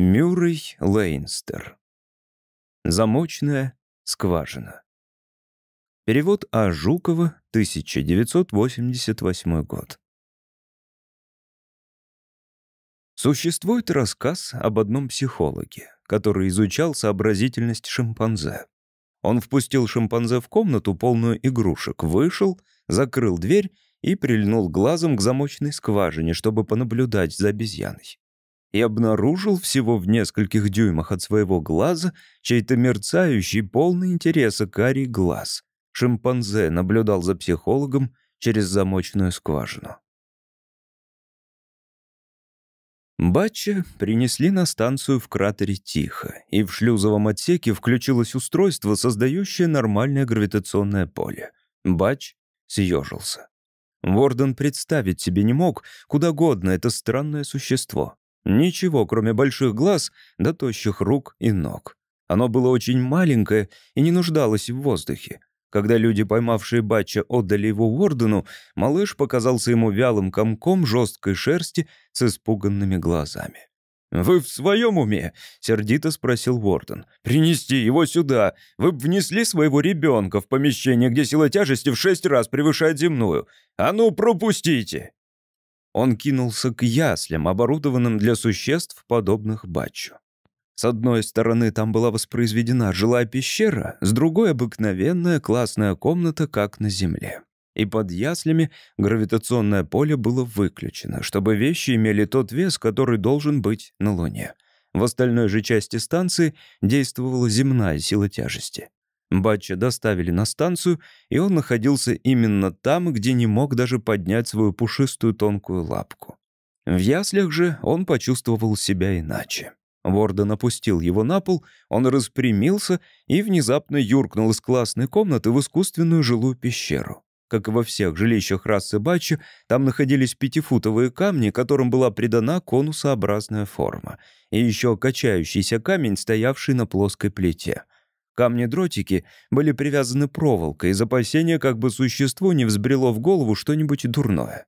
Мюррей Лейнстер. Замочная скважина. Перевод А. Жукова, 1988 год. Существует рассказ об одном психологе, который изучал сообразительность шимпанзе. Он впустил шимпанзе в комнату, полную игрушек, вышел, закрыл дверь и прильнул глазом к замочной скважине, чтобы понаблюдать за обезьяной и обнаружил всего в нескольких дюймах от своего глаза чей-то мерцающий, полный интереса карий глаз. Шимпанзе наблюдал за психологом через замочную скважину. Батча принесли на станцию в кратере тихо, и в шлюзовом отсеке включилось устройство, создающее нормальное гравитационное поле. Батч съежился. Ворден представить себе не мог, куда годно это странное существо. Ничего, кроме больших глаз да тощих рук и ног. Оно было очень маленькое и не нуждалось в воздухе. Когда люди, поймавшие Батча, отдали его Уордену, малыш показался ему вялым комком жесткой шерсти с испуганными глазами. «Вы в своем уме?» — сердито спросил Уорден. «Принести его сюда! Вы б внесли своего ребенка в помещение, где сила тяжести в шесть раз превышает земную! А ну, пропустите!» Он кинулся к яслям, оборудованным для существ, подобных Батчу. С одной стороны там была воспроизведена жилая пещера, с другой — обыкновенная классная комната, как на Земле. И под яслями гравитационное поле было выключено, чтобы вещи имели тот вес, который должен быть на Луне. В остальной же части станции действовала земная сила тяжести. Батча доставили на станцию, и он находился именно там, где не мог даже поднять свою пушистую тонкую лапку. В яслях же он почувствовал себя иначе. Ворден опустил его на пол, он распрямился и внезапно юркнул из классной комнаты в искусственную жилую пещеру. Как и во всех жилищах расы Батча, там находились пятифутовые камни, которым была придана конусообразная форма, и еще качающийся камень, стоявший на плоской плите — Камни-дротики были привязаны проволокой из опасения, как бы существу не взбрело в голову что-нибудь дурное.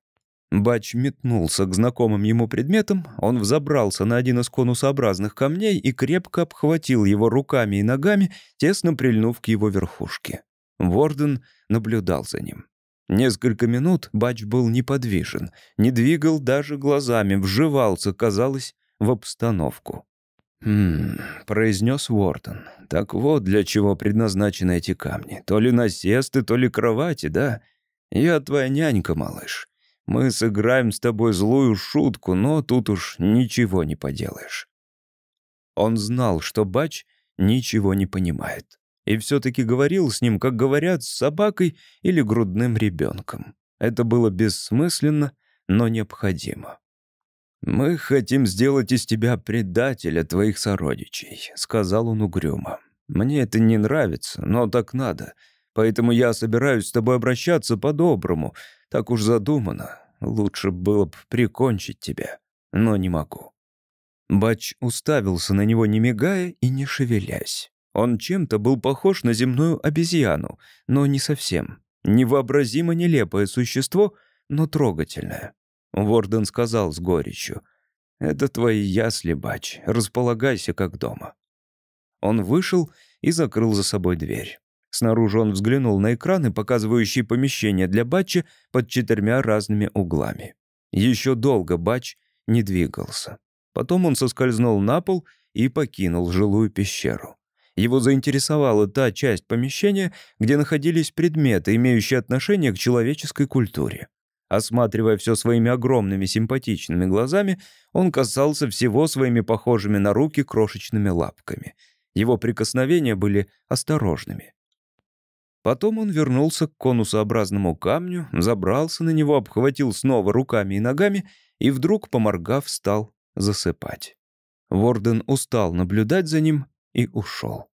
Бач метнулся к знакомым ему предметам, он взобрался на один из конусообразных камней и крепко обхватил его руками и ногами, тесно прильнув к его верхушке. Ворден наблюдал за ним. Несколько минут Бач был неподвижен, не двигал даже глазами, вживался, казалось, в обстановку. «Хм...» — произнес Уортон. «Так вот, для чего предназначены эти камни. То ли насесты, то ли кровати, да? Я твоя нянька, малыш. Мы сыграем с тобой злую шутку, но тут уж ничего не поделаешь». Он знал, что Бач ничего не понимает. И все-таки говорил с ним, как говорят с собакой или грудным ребенком. Это было бессмысленно, но необходимо. «Мы хотим сделать из тебя предателя твоих сородичей», — сказал он угрюмо. «Мне это не нравится, но так надо. Поэтому я собираюсь с тобой обращаться по-доброму. Так уж задумано. Лучше было бы прикончить тебя, но не могу». Бач уставился на него, не мигая и не шевелясь. Он чем-то был похож на земную обезьяну, но не совсем. Невообразимо нелепое существо, но трогательное. Ворден сказал с горечью. «Это твои ясли, бач. Располагайся, как дома». Он вышел и закрыл за собой дверь. Снаружи он взглянул на экраны, показывающие помещение для Батча под четырьмя разными углами. Еще долго Батч не двигался. Потом он соскользнул на пол и покинул жилую пещеру. Его заинтересовала та часть помещения, где находились предметы, имеющие отношение к человеческой культуре. Осматривая все своими огромными симпатичными глазами, он касался всего своими похожими на руки крошечными лапками. Его прикосновения были осторожными. Потом он вернулся к конусообразному камню, забрался на него, обхватил снова руками и ногами и вдруг, поморгав, стал засыпать. Ворден устал наблюдать за ним и ушел.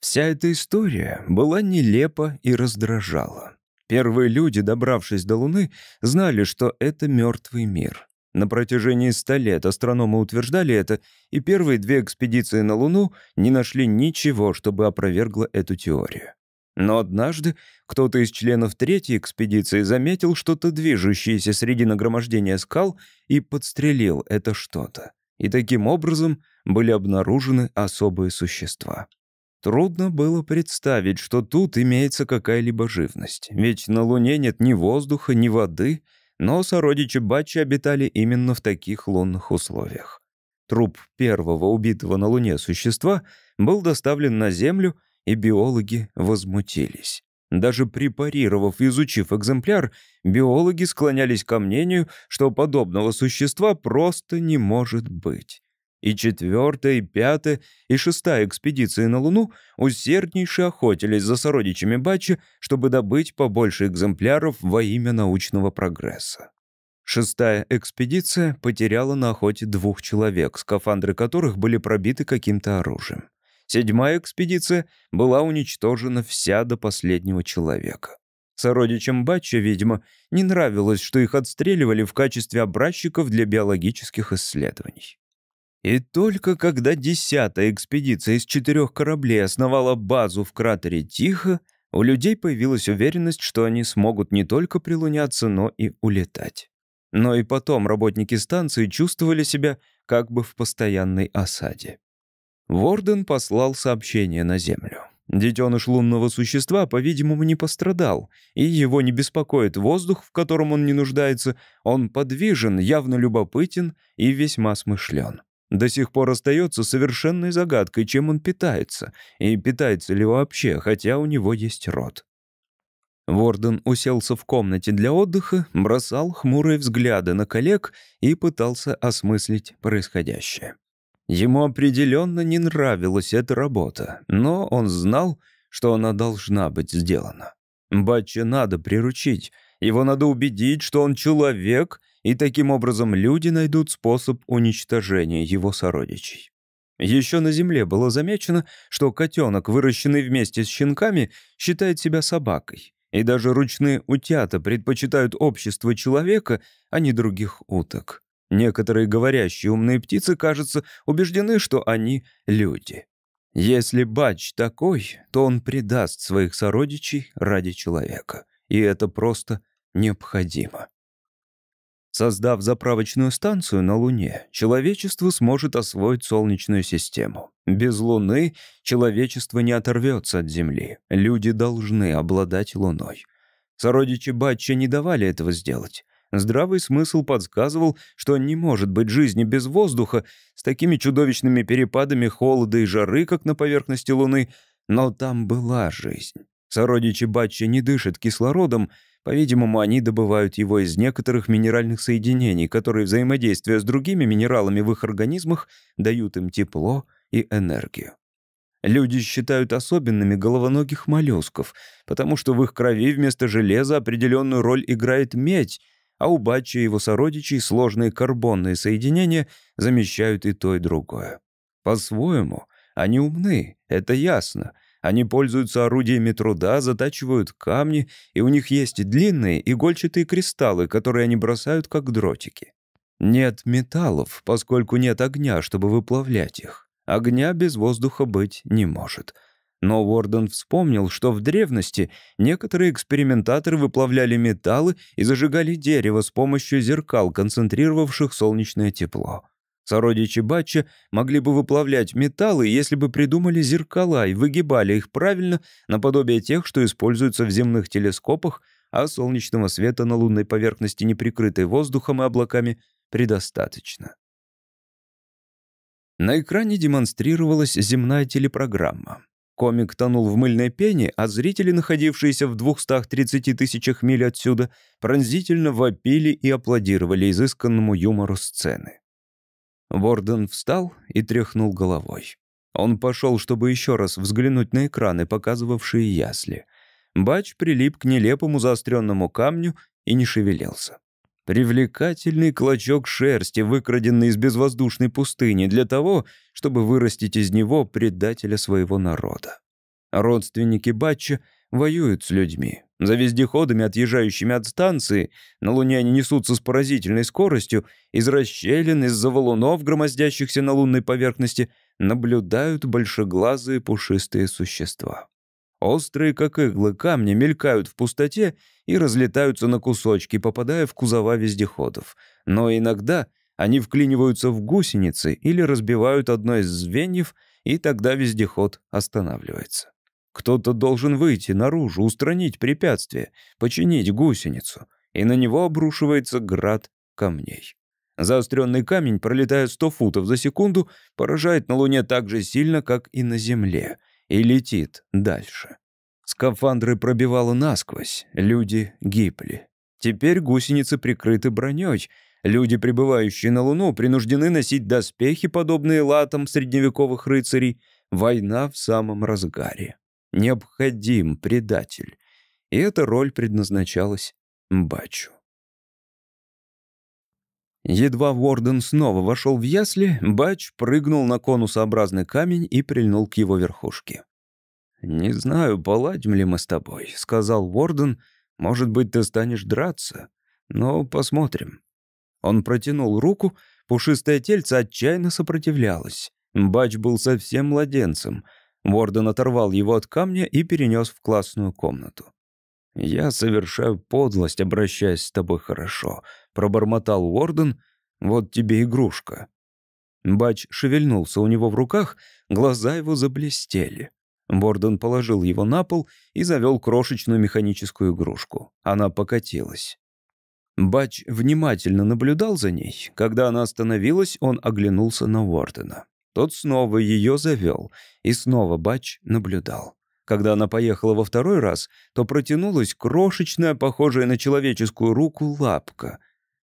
Вся эта история была нелепа и раздражала. Первые люди, добравшись до Луны, знали, что это мертвый мир. На протяжении ста лет астрономы утверждали это, и первые две экспедиции на Луну не нашли ничего, чтобы опровергло эту теорию. Но однажды кто-то из членов третьей экспедиции заметил что-то движущееся среди нагромождения скал и подстрелил это что-то. и таким образом были обнаружены особые существа. Трудно было представить, что тут имеется какая-либо живность, ведь на Луне нет ни воздуха, ни воды, но сородичи Батчи обитали именно в таких лунных условиях. Труп первого убитого на Луне существа был доставлен на Землю, и биологи возмутились. Даже препарировав и изучив экземпляр, биологи склонялись ко мнению, что подобного существа просто не может быть. И четвертая, и пятая, и шестая экспедиции на Луну усерднейше охотились за сородичами Бачи, чтобы добыть побольше экземпляров во имя научного прогресса. Шестая экспедиция потеряла на охоте двух человек, скафандры которых были пробиты каким-то оружием. Седьмая экспедиция была уничтожена вся до последнего человека. Сородичам Батча, видимо, не нравилось, что их отстреливали в качестве образчиков для биологических исследований. И только когда десятая экспедиция из четырех кораблей основала базу в кратере Тихо, у людей появилась уверенность, что они смогут не только прилуняться, но и улетать. Но и потом работники станции чувствовали себя как бы в постоянной осаде. Ворден послал сообщение на Землю. Детеныш лунного существа, по-видимому, не пострадал, и его не беспокоит воздух, в котором он не нуждается, он подвижен, явно любопытен и весьма смышлен. До сих пор остается совершенной загадкой, чем он питается, и питается ли вообще, хотя у него есть рот. Ворден уселся в комнате для отдыха, бросал хмурые взгляды на коллег и пытался осмыслить происходящее. Ему определенно не нравилась эта работа, но он знал, что она должна быть сделана. Батча надо приручить, его надо убедить, что он человек, и таким образом люди найдут способ уничтожения его сородичей. Еще на Земле было замечено, что котенок, выращенный вместе с щенками, считает себя собакой, и даже ручные утята предпочитают общество человека, а не других уток. Некоторые говорящие умные птицы, кажется, убеждены, что они люди. Если Бач такой, то он предаст своих сородичей ради человека. И это просто необходимо. Создав заправочную станцию на Луне, человечество сможет освоить Солнечную систему. Без Луны человечество не оторвется от Земли. Люди должны обладать Луной. Сородичи Батча не давали этого сделать. Здравый смысл подсказывал, что не может быть жизни без воздуха с такими чудовищными перепадами холода и жары, как на поверхности Луны, но там была жизнь. Сородичи Батча не дышат кислородом, по-видимому, они добывают его из некоторых минеральных соединений, которые, взаимодействуя с другими минералами в их организмах, дают им тепло и энергию. Люди считают особенными головоногих моллюсков, потому что в их крови вместо железа определенную роль играет медь, а у Батча и его сородичей сложные карбонные соединения замещают и то, и другое. По-своему, они умны, это ясно. Они пользуются орудиями труда, затачивают камни, и у них есть длинные игольчатые кристаллы, которые они бросают как дротики. Нет металлов, поскольку нет огня, чтобы выплавлять их. Огня без воздуха быть не может — но Уорден вспомнил, что в древности некоторые экспериментаторы выплавляли металлы и зажигали дерево с помощью зеркал, концентрировавших солнечное тепло. Сородичи Батча могли бы выплавлять металлы, если бы придумали зеркала и выгибали их правильно, наподобие тех, что используются в земных телескопах, а солнечного света на лунной поверхности, не прикрытой воздухом и облаками, предостаточно. На экране демонстрировалась земная телепрограмма. Комик тонул в мыльной пене, а зрители, находившиеся в 230 тысячах миль отсюда, пронзительно вопили и аплодировали изысканному юмору сцены. Ворден встал и тряхнул головой. Он пошел, чтобы еще раз взглянуть на экраны, показывавшие ясли. Бач прилип к нелепому заостренному камню и не шевелился. Привлекательный клочок шерсти, выкраденный из безвоздушной пустыни для того, чтобы вырастить из него предателя своего народа. Родственники Батча воюют с людьми. За вездеходами, отъезжающими от станции, на Луне они несутся с поразительной скоростью, из расщелин, из-за валунов, громоздящихся на лунной поверхности, наблюдают большеглазые пушистые существа. Острые, как иглы, камни мелькают в пустоте и разлетаются на кусочки, попадая в кузова вездеходов. Но иногда Они вклиниваются в гусеницы или разбивают одно из звеньев, и тогда вездеход останавливается. Кто-то должен выйти наружу, устранить препятствие, починить гусеницу, и на него обрушивается град камней. Заостренный камень, пролетая 100 футов за секунду, поражает на Луне так же сильно, как и на Земле, и летит дальше. Скафандры пробивало насквозь, люди гибли. Теперь гусеницы прикрыты броней. Люди, прибывающие на Луну, принуждены носить доспехи, подобные латам средневековых рыцарей. Война в самом разгаре. Необходим предатель. И эта роль предназначалась Бачу. Едва Ворден снова вошел в ясли, Бач прыгнул на конусообразный камень и прильнул к его верхушке. «Не знаю, поладим ли мы с тобой», — сказал Ворден. «Может быть, ты станешь драться. Но посмотрим». Он протянул руку, пушистое тельце отчаянно сопротивлялось. Бач был совсем младенцем. Ворден оторвал его от камня и перенес в классную комнату. «Я совершаю подлость, обращаясь с тобой хорошо», — пробормотал Уорден. «Вот тебе игрушка». Бач шевельнулся у него в руках, глаза его заблестели. Борден положил его на пол и завел крошечную механическую игрушку. Она покатилась. Бач внимательно наблюдал за ней. Когда она остановилась, он оглянулся на Уордена. Тот снова ее завел, и снова Бач наблюдал. Когда она поехала во второй раз, то протянулась крошечная, похожая на человеческую руку, лапка.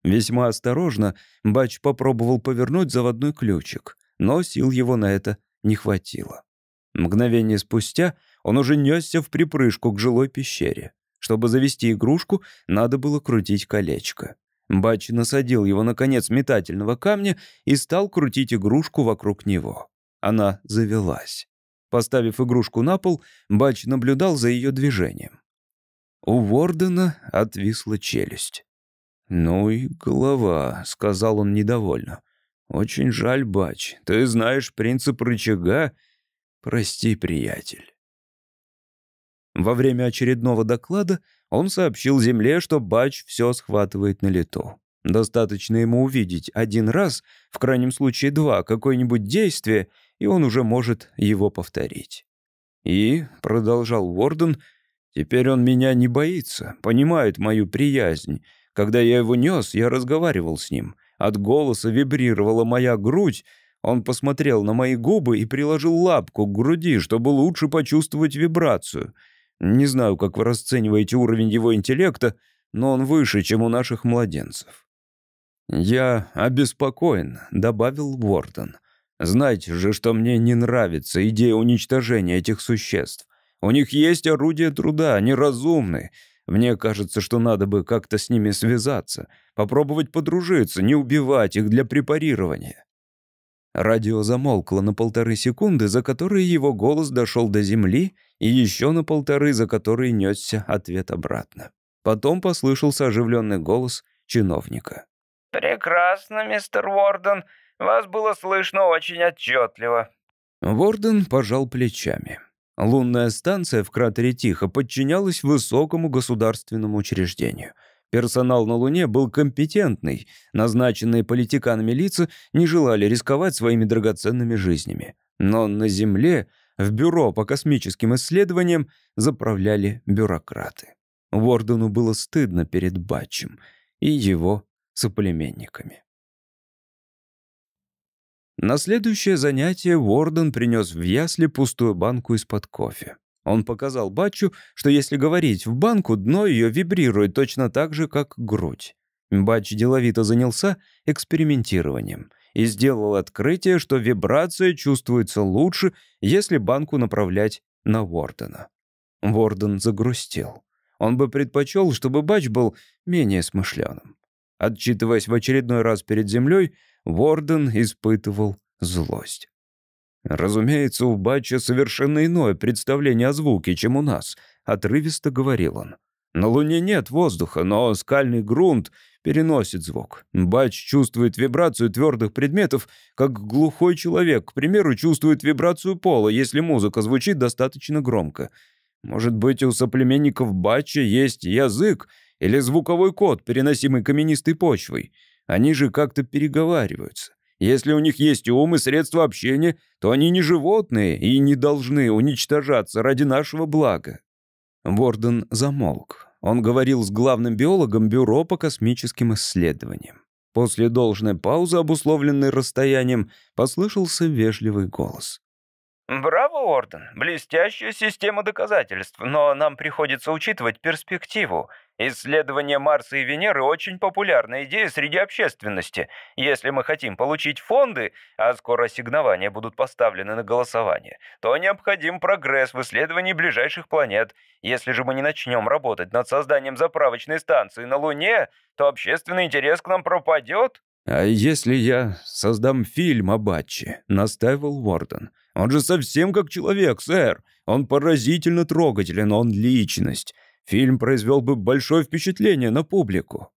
Весьма осторожно Бач попробовал повернуть заводной ключик, но сил его на это не хватило. Мгновение спустя он уже несся в припрыжку к жилой пещере. Чтобы завести игрушку, надо было крутить колечко. Бач насадил его на конец метательного камня и стал крутить игрушку вокруг него. Она завелась. Поставив игрушку на пол, Бач наблюдал за ее движением. У Вордена отвисла челюсть. «Ну и голова», — сказал он недовольно. «Очень жаль, Бач. Ты знаешь принцип рычага Прости, приятель. Во время очередного доклада он сообщил Земле, что Бач все схватывает на лету. Достаточно ему увидеть один раз, в крайнем случае два, какое-нибудь действие, и он уже может его повторить. И, — продолжал Уорден, — теперь он меня не боится, понимает мою приязнь. Когда я его нес, я разговаривал с ним. От голоса вибрировала моя грудь, он посмотрел на мои губы и приложил лапку к груди, чтобы лучше почувствовать вибрацию. Не знаю, как вы расцениваете уровень его интеллекта, но он выше, чем у наших младенцев. «Я обеспокоен», — добавил Уортон. «Знаете же, что мне не нравится идея уничтожения этих существ. У них есть орудия труда, они разумны. Мне кажется, что надо бы как-то с ними связаться, попробовать подружиться, не убивать их для препарирования. Радио замолкло на полторы секунды, за которые его голос дошел до земли, и еще на полторы, за которые несся ответ обратно. Потом послышался оживленный голос чиновника. «Прекрасно, мистер Уорден. Вас было слышно очень отчетливо». Ворден пожал плечами. Лунная станция в кратере Тихо подчинялась высокому государственному учреждению — Персонал на Луне был компетентный, назначенные политиканами лица не желали рисковать своими драгоценными жизнями. Но на Земле, в Бюро по космическим исследованиям, заправляли бюрократы. Вордену было стыдно перед Батчем и его соплеменниками. На следующее занятие Уорден принес в ясли пустую банку из-под кофе. Он показал Батчу, что если говорить в банку, дно ее вибрирует точно так же, как грудь. Батч деловито занялся экспериментированием и сделал открытие, что вибрация чувствуется лучше, если банку направлять на Вордена. Ворден загрустил. Он бы предпочел, чтобы Батч был менее смышленым. Отчитываясь в очередной раз перед землей, Ворден испытывал злость. «Разумеется, у Батча совершенно иное представление о звуке, чем у нас», — отрывисто говорил он. «На Луне нет воздуха, но скальный грунт переносит звук. Батч чувствует вибрацию твердых предметов, как глухой человек, к примеру, чувствует вибрацию пола, если музыка звучит достаточно громко. Может быть, у соплеменников Батча есть язык или звуковой код, переносимый каменистой почвой. Они же как-то переговариваются. Если у них есть ум и средства общения, то они не животные и не должны уничтожаться ради нашего блага». Ворден замолк. Он говорил с главным биологом Бюро по космическим исследованиям. После должной паузы, обусловленной расстоянием, послышался вежливый голос. «Браво, Орден! Блестящая система доказательств, но нам приходится учитывать перспективу. Исследование Марса и Венеры очень популярная идея среди общественности. Если мы хотим получить фонды, а скоро ассигнования будут поставлены на голосование, то необходим прогресс в исследовании ближайших планет. Если же мы не начнем работать над созданием заправочной станции на Луне, то общественный интерес к нам пропадет». «А если я создам фильм о Батче?» — настаивал Уорден. Он же совсем как человек, сэр. Он поразительно трогателен, он личность. Фильм произвел бы большое впечатление на публику».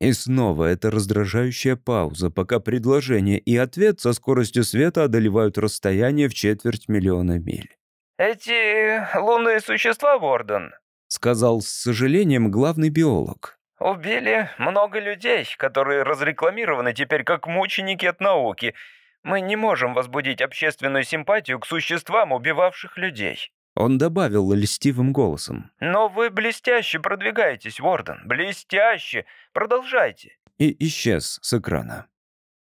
И снова эта раздражающая пауза, пока предложение и ответ со скоростью света одолевают расстояние в четверть миллиона миль. «Эти лунные существа, Ворден», — сказал с сожалением главный биолог. «Убили много людей, которые разрекламированы теперь как мученики от науки, мы не можем возбудить общественную симпатию к существам, убивавших людей». Он добавил льстивым голосом. «Но вы блестяще продвигаетесь, Ворден, блестяще. Продолжайте». И исчез с экрана.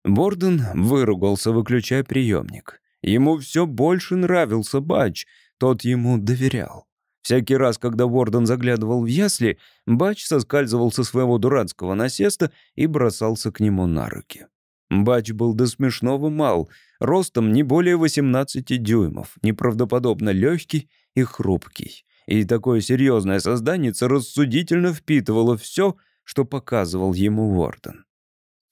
Борден выругался, выключая приемник. Ему все больше нравился Бач, тот ему доверял. Всякий раз, когда Ворден заглядывал в ясли, Бач соскальзывал со своего дурацкого насеста и бросался к нему на руки. Бач был до смешного мал, ростом не более 18 дюймов, неправдоподобно легкий и хрупкий. И такое серьезное создание рассудительно впитывало все, что показывал ему Уорден.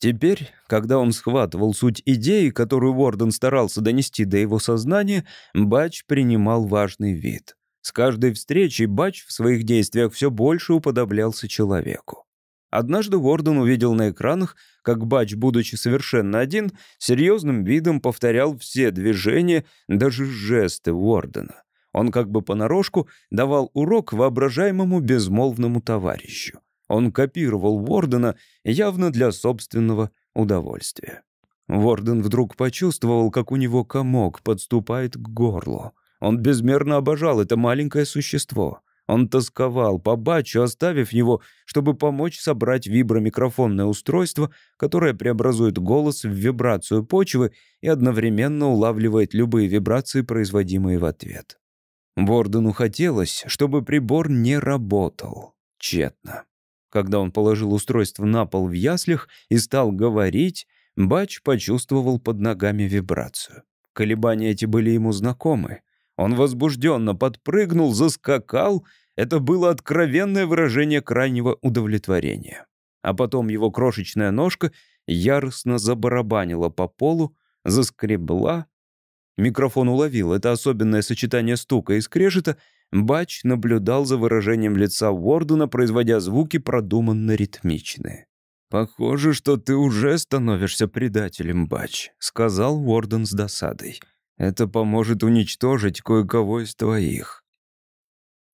Теперь, когда он схватывал суть идеи, которую Уорден старался донести до его сознания, Бач принимал важный вид. С каждой встречей Бач в своих действиях все больше уподоблялся человеку. Однажды Уорден увидел на экранах, как Бач, будучи совершенно один, серьезным видом повторял все движения, даже жесты Уордена. Он как бы понарошку давал урок воображаемому безмолвному товарищу. Он копировал Уордена явно для собственного удовольствия. Ворден вдруг почувствовал, как у него комок подступает к горлу. Он безмерно обожал это маленькое существо. Он тосковал по Бачу, оставив его, чтобы помочь собрать вибромикрофонное устройство, которое преобразует голос в вибрацию почвы и одновременно улавливает любые вибрации, производимые в ответ. Вордену хотелось, чтобы прибор не работал. Тщетно. Когда он положил устройство на пол в яслях и стал говорить, Бач почувствовал под ногами вибрацию. Колебания эти были ему знакомы. Он возбужденно подпрыгнул, заскакал. Это было откровенное выражение крайнего удовлетворения. А потом его крошечная ножка яростно забарабанила по полу, заскребла. Микрофон уловил это особенное сочетание стука и скрежета. Бач наблюдал за выражением лица Уордена, производя звуки продуманно ритмичные. «Похоже, что ты уже становишься предателем, Бач», — сказал Уорден с досадой. Это поможет уничтожить кое-кого из твоих».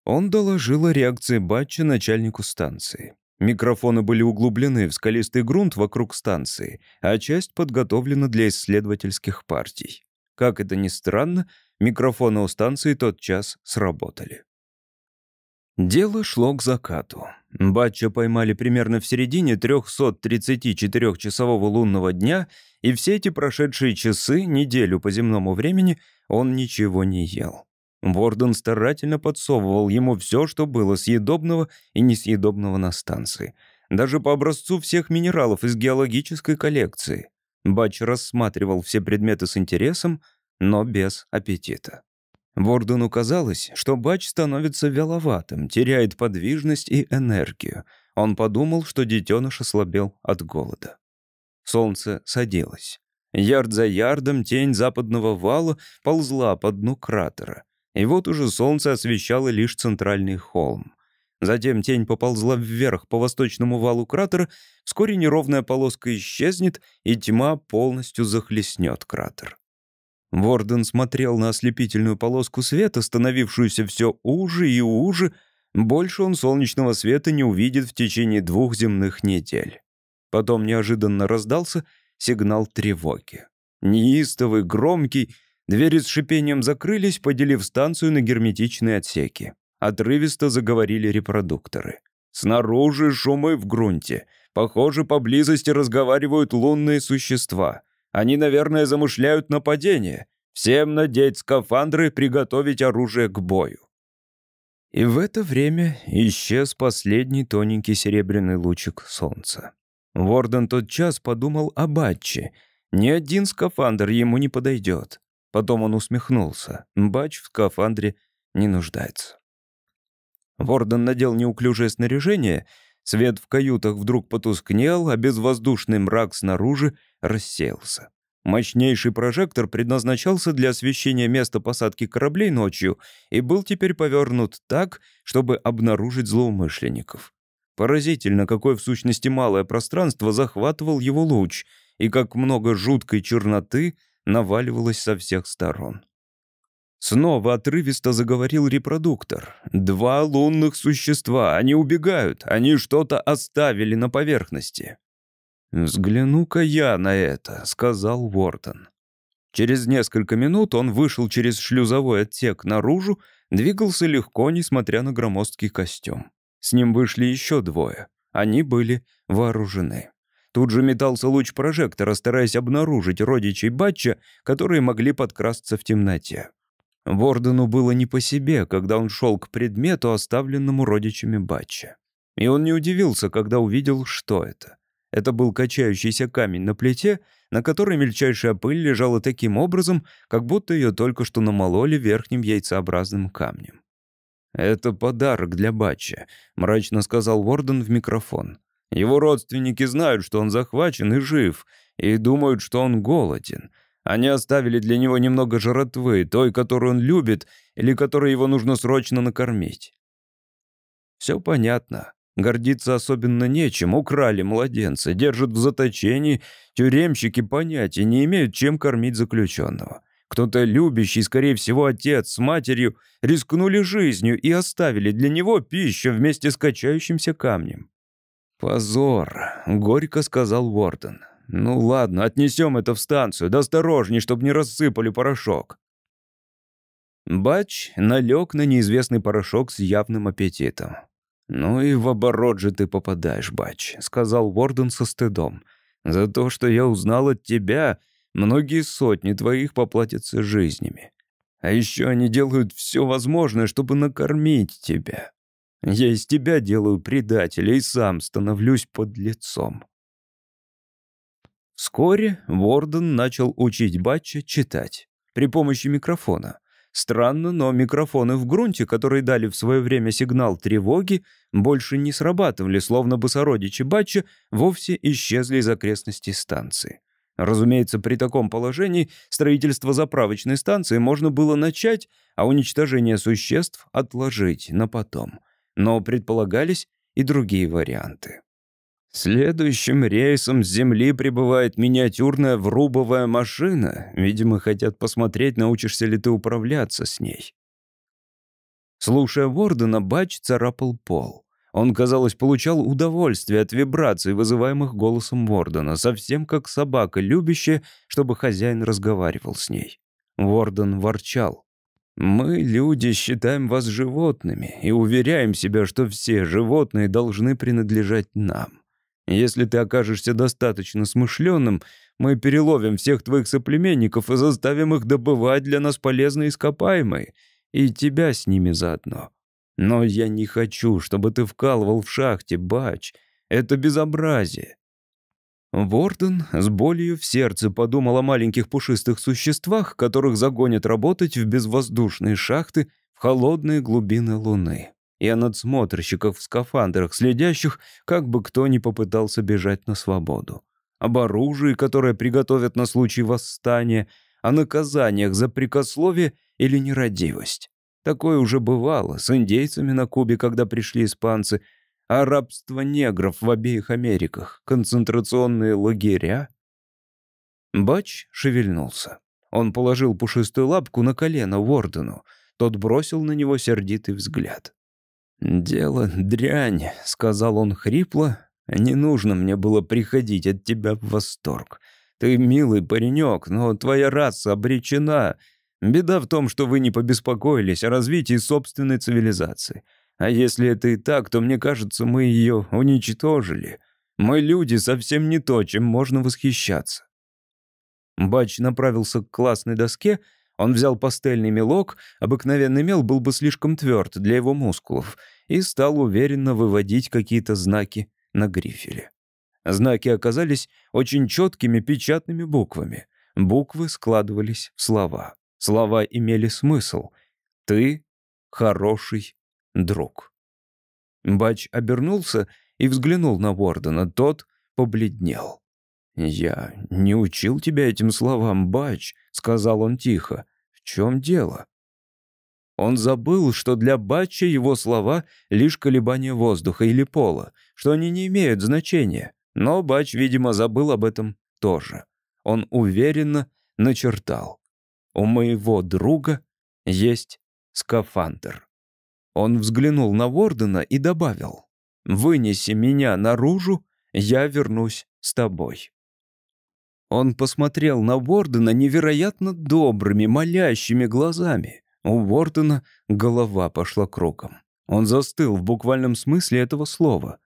Он доложил о реакции Батча начальнику станции. Микрофоны были углублены в скалистый грунт вокруг станции, а часть подготовлена для исследовательских партий. Как это ни странно, микрофоны у станции тот час сработали. Дело шло к закату. Батча поймали примерно в середине 334-часового лунного дня, и все эти прошедшие часы, неделю по земному времени, он ничего не ел. Ворден старательно подсовывал ему все, что было съедобного и несъедобного на станции. Даже по образцу всех минералов из геологической коллекции. Батч рассматривал все предметы с интересом, но без аппетита. Вордену казалось, что Бач становится вяловатым, теряет подвижность и энергию. Он подумал, что детеныш ослабел от голода. Солнце садилось. Ярд за ярдом тень западного вала ползла по дну кратера. И вот уже солнце освещало лишь центральный холм. Затем тень поползла вверх по восточному валу кратера, вскоре неровная полоска исчезнет, и тьма полностью захлестнет кратер. Ворден смотрел на ослепительную полоску света, становившуюся все уже и уже. Больше он солнечного света не увидит в течение двух земных недель. Потом неожиданно раздался сигнал тревоги. Неистовый, громкий, двери с шипением закрылись, поделив станцию на герметичные отсеки. Отрывисто заговорили репродукторы. Снаружи шумы в грунте. Похоже, поблизости разговаривают лунные существа. Они, наверное, замышляют нападение. Всем надеть скафандры, приготовить оружие к бою. И в это время исчез последний тоненький серебряный лучик солнца. Ворден тот час подумал о Батче. Ни один скафандр ему не подойдет. Потом он усмехнулся. Батч в скафандре не нуждается. Ворден надел неуклюжее снаряжение, свет в каютах вдруг потускнел, а безвоздушный мрак снаружи рассеялся. Мощнейший прожектор предназначался для освещения места посадки кораблей ночью и был теперь повернут так, чтобы обнаружить злоумышленников. Поразительно, какое в сущности малое пространство захватывал его луч, и как много жуткой черноты наваливалось со всех сторон. Снова отрывисто заговорил репродуктор. «Два лунных существа, они убегают, они что-то оставили на поверхности». «Взгляну-ка я на это», — сказал Уортон. Через несколько минут он вышел через шлюзовой отсек наружу, двигался легко, несмотря на громоздкий костюм. С ним вышли еще двое. Они были вооружены. Тут же метался луч прожектора, стараясь обнаружить родичей Батча, которые могли подкрасться в темноте. Вордену было не по себе, когда он шел к предмету, оставленному родичами Батча. И он не удивился, когда увидел, что это. Это был качающийся камень на плите, на которой мельчайшая пыль лежала таким образом, как будто ее только что намололи верхним яйцеобразным камнем. «Это подарок для Батча», — мрачно сказал Ворден в микрофон. «Его родственники знают, что он захвачен и жив, и думают, что он голоден. Они оставили для него немного жратвы, той, которую он любит, или которой его нужно срочно накормить». «Все понятно. Гордиться особенно нечем, украли младенца, держат в заточении, тюремщики понятия не имеют, чем кормить заключенного. Кто-то любящий, скорее всего, отец с матерью, рискнули жизнью и оставили для него пищу вместе с качающимся камнем. «Позор», — горько сказал Уорден. «Ну ладно, отнесем это в станцию, да осторожней, чтобы не рассыпали порошок». Бач налег на неизвестный порошок с явным аппетитом. «Ну и в оборот же ты попадаешь, Бач», — сказал Ворден со стыдом. «За то, что я узнал от тебя, многие сотни твоих поплатятся жизнями. А еще они делают все возможное, чтобы накормить тебя. Я из тебя делаю предателя и сам становлюсь под лицом». Вскоре Ворден начал учить Батча читать при помощи микрофона. Странно, но микрофоны в грунте, которые дали в свое время сигнал тревоги, больше не срабатывали, словно бы сородичи Батча вовсе исчезли из окрестностей станции. Разумеется, при таком положении строительство заправочной станции можно было начать, а уничтожение существ отложить на потом. Но предполагались и другие варианты. Следующим рейсом с Земли прибывает миниатюрная врубовая машина. Видимо, хотят посмотреть, научишься ли ты управляться с ней. Слушая Вордена, Бач царапал пол. Он, казалось, получал удовольствие от вибраций, вызываемых голосом Вордена, совсем как собака, любящая, чтобы хозяин разговаривал с ней. Ворден ворчал. «Мы, люди, считаем вас животными и уверяем себя, что все животные должны принадлежать нам. Если ты окажешься достаточно смышленым, мы переловим всех твоих соплеменников и заставим их добывать для нас полезные ископаемые, и тебя с ними заодно. Но я не хочу, чтобы ты вкалывал в шахте, бач. Это безобразие». Ворден с болью в сердце подумал о маленьких пушистых существах, которых загонят работать в безвоздушные шахты в холодные глубины Луны и о надсмотрщиках в скафандрах, следящих, как бы кто ни попытался бежать на свободу. Об оружии, которое приготовят на случай восстания, о наказаниях за прикословие или нерадивость. Такое уже бывало с индейцами на Кубе, когда пришли испанцы, а рабство негров в обеих Америках, концентрационные лагеря. Бач шевельнулся. Он положил пушистую лапку на колено Вордену. Тот бросил на него сердитый взгляд. «Дело дрянь», — сказал он хрипло, Не нужно мне было приходить от тебя в восторг. Ты милый паренек, но твоя раса обречена. Беда в том, что вы не побеспокоились о развитии собственной цивилизации. А если это и так, то мне кажется, мы ее уничтожили. Мы люди совсем не то, чем можно восхищаться. Бач направился к классной доске, он взял пастельный мелок, обыкновенный мел был бы слишком тверд для его мускулов, и стал уверенно выводить какие-то знаки на грифеле. Знаки оказались очень четкими печатными буквами. Буквы складывались в слова. Слова имели смысл. «Ты хороший друг». Бач обернулся и взглянул на Вордена. Тот побледнел. «Я не учил тебя этим словам, Бач», — сказал он тихо. «В чем дело?» Он забыл, что для Батча его слова — лишь колебания воздуха или пола, что они не имеют значения. Но Бач, видимо, забыл об этом тоже. Он уверенно начертал. «У моего друга есть скафандр». Он взглянул на Вордена и добавил. «Вынеси меня наружу, я вернусь с тобой». Он посмотрел на Вордена невероятно добрыми, молящими глазами. У Вортона голова пошла кругом. Он застыл в буквальном смысле этого слова.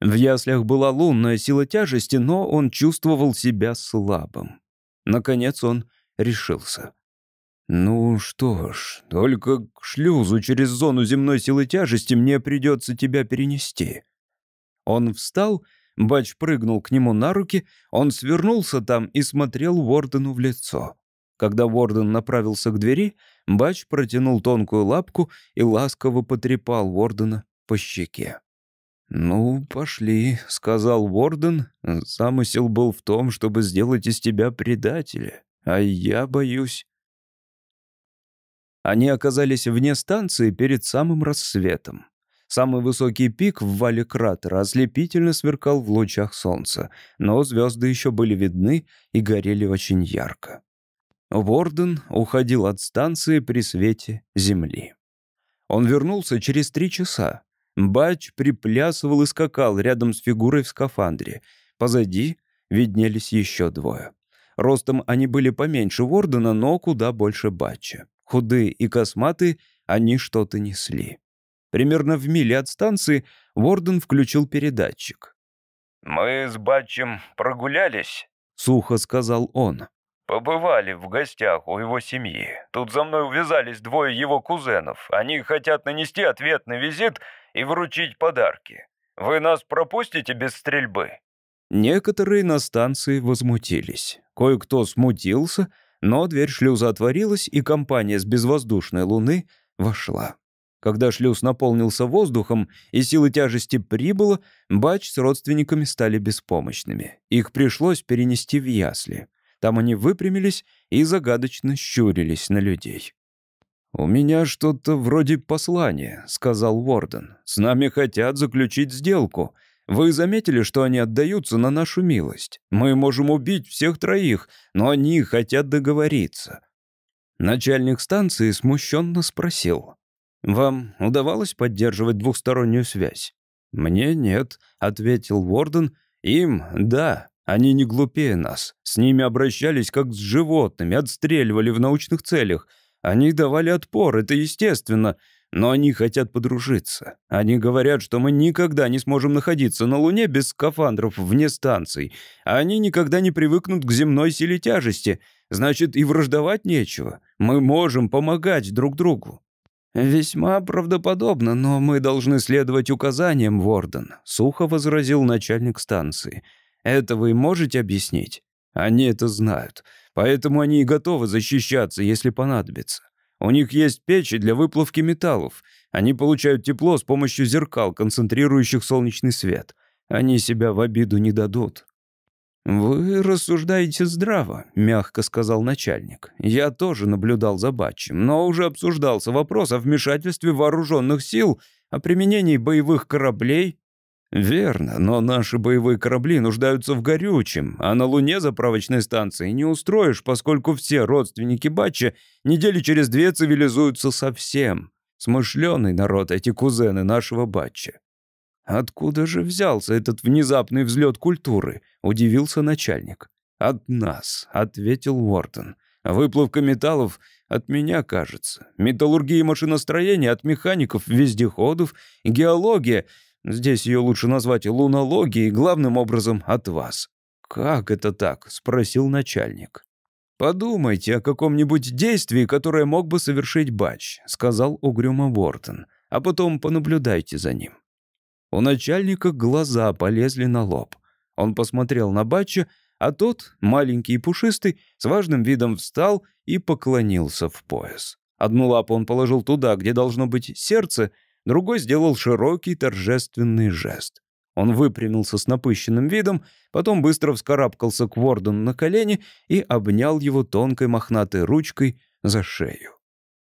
В яслях была лунная сила тяжести, но он чувствовал себя слабым. Наконец он решился. «Ну что ж, только к шлюзу через зону земной силы тяжести мне придется тебя перенести». Он встал, Бач прыгнул к нему на руки, он свернулся там и смотрел Вордену в лицо. Когда Ворден направился к двери, Бач протянул тонкую лапку и ласково потрепал Вордена по щеке. «Ну, пошли», — сказал Ворден. «Замысел был в том, чтобы сделать из тебя предателя, а я боюсь». Они оказались вне станции перед самым рассветом. Самый высокий пик в вале кратера ослепительно сверкал в лучах солнца, но звезды еще были видны и горели очень ярко. Ворден уходил от станции при свете земли. Он вернулся через три часа. Бач приплясывал и скакал рядом с фигурой в скафандре. Позади виднелись еще двое. Ростом они были поменьше Вордена, но куда больше Бача. Худые и косматые, они что-то несли. Примерно в миле от станции Ворден включил передатчик. «Мы с Батчем прогулялись», — сухо сказал он. Побывали в гостях у его семьи. Тут за мной увязались двое его кузенов. Они хотят нанести ответный визит и вручить подарки. Вы нас пропустите без стрельбы?» Некоторые на станции возмутились. Кое-кто смутился, но дверь шлюза отворилась, и компания с безвоздушной луны вошла. Когда шлюз наполнился воздухом и силы тяжести прибыло, Бач с родственниками стали беспомощными. Их пришлось перенести в ясли. Там они выпрямились и загадочно щурились на людей. «У меня что-то вроде послания», — сказал Ворден. «С нами хотят заключить сделку. Вы заметили, что они отдаются на нашу милость? Мы можем убить всех троих, но они хотят договориться». Начальник станции смущенно спросил. «Вам удавалось поддерживать двухстороннюю связь?» «Мне нет», — ответил Ворден. «Им — да. Они не глупее нас. С ними обращались как с животными, отстреливали в научных целях. Они давали отпор, это естественно, но они хотят подружиться. Они говорят, что мы никогда не сможем находиться на Луне без скафандров вне станций, они никогда не привыкнут к земной силе тяжести. Значит, и враждовать нечего. Мы можем помогать друг другу. «Весьма правдоподобно, но мы должны следовать указаниям, Ворден», — сухо возразил начальник станции. Это вы можете объяснить? Они это знают, поэтому они и готовы защищаться, если понадобится. У них есть печи для выплавки металлов. Они получают тепло с помощью зеркал, концентрирующих солнечный свет. Они себя в обиду не дадут. «Вы рассуждаете здраво», — мягко сказал начальник. «Я тоже наблюдал за Батчем, но уже обсуждался вопрос о вмешательстве вооруженных сил, о применении боевых кораблей «Верно, но наши боевые корабли нуждаются в горючем, а на Луне заправочной станции не устроишь, поскольку все родственники Батча недели через две цивилизуются совсем. Смышленый народ эти кузены нашего Батча». «Откуда же взялся этот внезапный взлет культуры?» — удивился начальник. «От нас», — ответил Уортон. «Выплавка металлов от меня, кажется. Металлургия и машиностроение от механиков, вездеходов, геология, здесь ее лучше назвать лунологией, главным образом от вас». «Как это так?» — спросил начальник. «Подумайте о каком-нибудь действии, которое мог бы совершить Бач», — сказал угрюмо Уортон. «А потом понаблюдайте за ним». У начальника глаза полезли на лоб. Он посмотрел на Батча, а тот, маленький и пушистый, с важным видом встал и поклонился в пояс. Одну лапу он положил туда, где должно быть сердце, другой сделал широкий торжественный жест. Он выпрямился с напыщенным видом, потом быстро вскарабкался к Вордону на колени и обнял его тонкой мохнатой ручкой за шею.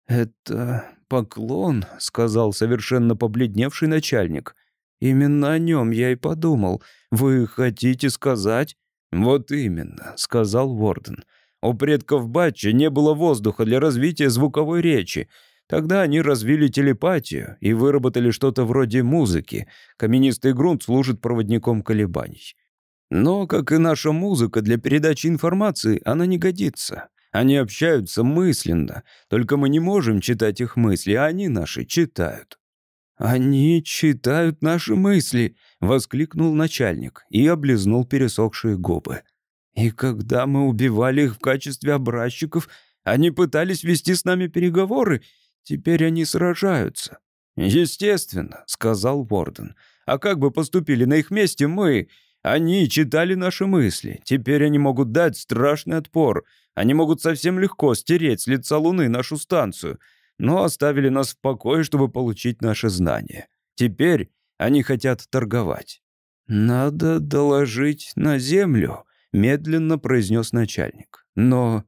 «Это поклон», — сказал совершенно побледневший начальник. «Именно о нем я и подумал. Вы хотите сказать?» «Вот именно», — сказал Ворден. «У предков Батча не было воздуха для развития звуковой речи. Тогда они развили телепатию и выработали что-то вроде музыки. Каменистый грунт служит проводником колебаний. Но, как и наша музыка для передачи информации, она не годится. Они общаются мысленно, только мы не можем читать их мысли, а они наши читают. «Они читают наши мысли!» — воскликнул начальник и облизнул пересохшие губы. «И когда мы убивали их в качестве образчиков, они пытались вести с нами переговоры. Теперь они сражаются». «Естественно», — сказал Ворден. «А как бы поступили на их месте мы? Они читали наши мысли. Теперь они могут дать страшный отпор. Они могут совсем легко стереть с лица Луны нашу станцию но оставили нас в покое, чтобы получить наши знания. Теперь они хотят торговать». «Надо доложить на землю», — медленно произнес начальник. «Но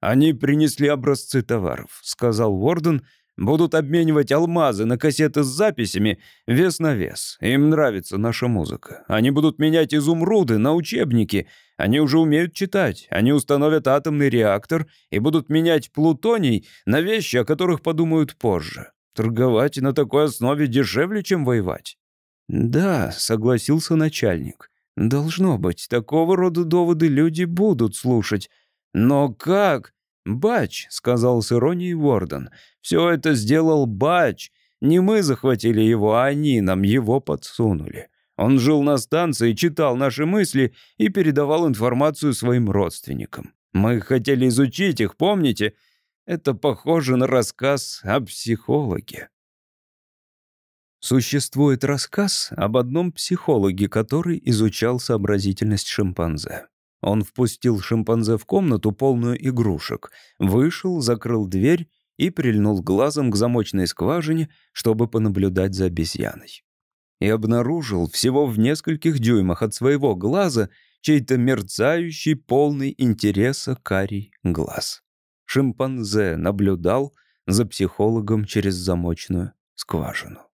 они принесли образцы товаров», — сказал Уорден, Будут обменивать алмазы на кассеты с записями вес на вес. Им нравится наша музыка. Они будут менять изумруды на учебники. Они уже умеют читать. Они установят атомный реактор и будут менять плутоний на вещи, о которых подумают позже. Торговать на такой основе дешевле, чем воевать. «Да», — согласился начальник. «Должно быть, такого рода доводы люди будут слушать. Но как?» «Бач», — сказал с иронией Ворден, — «все это сделал Бач. Не мы захватили его, а они нам его подсунули. Он жил на станции, читал наши мысли и передавал информацию своим родственникам. Мы хотели изучить их, помните? Это похоже на рассказ о психологе». Существует рассказ об одном психологе, который изучал сообразительность шимпанзе. Он впустил шимпанзе в комнату, полную игрушек, вышел, закрыл дверь и прильнул глазом к замочной скважине, чтобы понаблюдать за обезьяной. И обнаружил всего в нескольких дюймах от своего глаза чей-то мерцающий, полный интереса карий глаз. Шимпанзе наблюдал за психологом через замочную скважину.